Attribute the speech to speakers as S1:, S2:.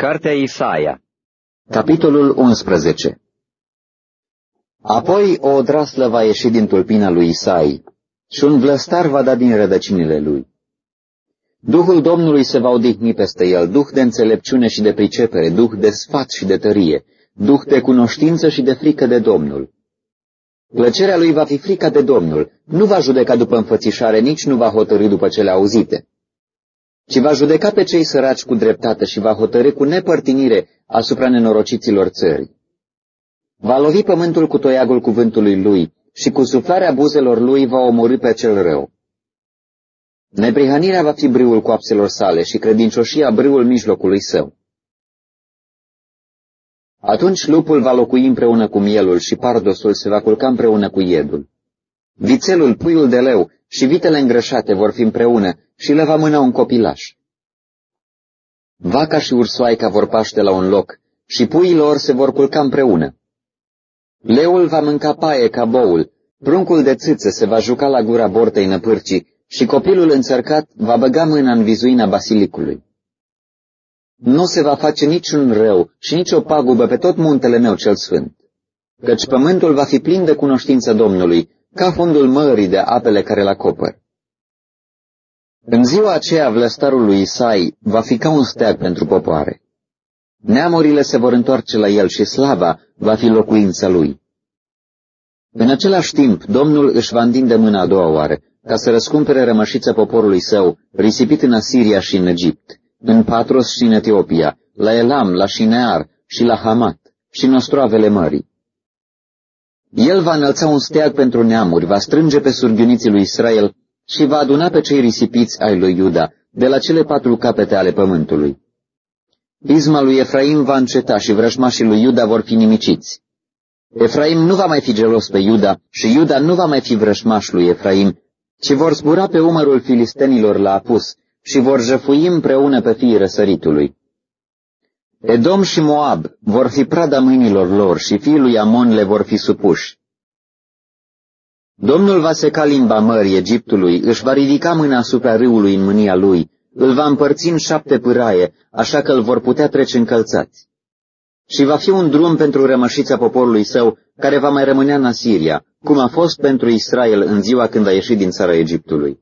S1: Cartea Isaia
S2: Capitolul 11 Apoi o draslă va ieși din tulpina lui Isai și un vlăstar va da din rădăcinile lui. Duhul Domnului se va odihni peste el, duh de înțelepciune și de pricepere, duh de sfat și de tărie, duh de cunoștință și de frică de Domnul. Plăcerea lui va fi frica de Domnul, nu va judeca după înfățișare, nici nu va hotărâ după cele auzite ci va judeca pe cei săraci cu dreptate și va hotărâ cu nepărtinire asupra nenorociților țării. Va lovi pământul cu toiagul cuvântului lui și cu suflarea buzelor lui va omorâ pe cel rău. Neprihănirea va fi brâul coapselor sale și credincioșia brâul mijlocului său. Atunci lupul va locui împreună cu mielul și pardosul se va culca împreună cu iedul. Vițelul, puiul de leu și vitele îngrășate vor fi împreună și le va mâna un copilaș. Vaca și ursoaica vor paște la un loc și puii lor se vor culca împreună. Leul va mânca paie ca boul, pruncul de țâță se va juca la gura bortei năpârcii și copilul înțărcat va băga mâna în vizuina basilicului. Nu se va face niciun rău și nicio pagubă pe tot muntele meu cel sfânt, căci pământul va fi plin de cunoștință Domnului, ca fundul mării de apele care l acopăr. În ziua aceea, vlăstarul lui Isai va fi ca un steag pentru popoare. Neamurile se vor întoarce la el și slava va fi locuința lui. În același timp, Domnul își va întinde mâna a doua oară, ca să răscumpere rămășița poporului său, risipit în Asiria și în Egipt, în Patros și în Etiopia, la Elam, la Shinear și la Hamat și în ostroavele mării. El va înălța un steag pentru neamuri, va strânge pe surghiuniții lui Israel și va aduna pe cei risipiți ai lui Iuda, de la cele patru capete ale pământului. Pisma lui Efraim va înceta și vrăjmașii lui Iuda vor fi nimiciți. Efraim nu va mai fi gelos pe Iuda și Iuda nu va mai fi vrăjmaș lui Efraim, ci vor zbura pe umărul filistenilor la apus și vor jăfui împreună pe fiii răsăritului. Edom și Moab vor fi prada mâinilor lor și fiii lui Amon le vor fi supuși. Domnul va seca limba mării Egiptului, își va ridica mâna asupra râului în mânia lui, îl va împărți în șapte pâraie, așa că îl vor putea trece încălțați. Și va fi un drum pentru rămășița poporului său, care va mai rămânea în Asiria, cum a fost pentru Israel în ziua când a ieșit din țara Egiptului.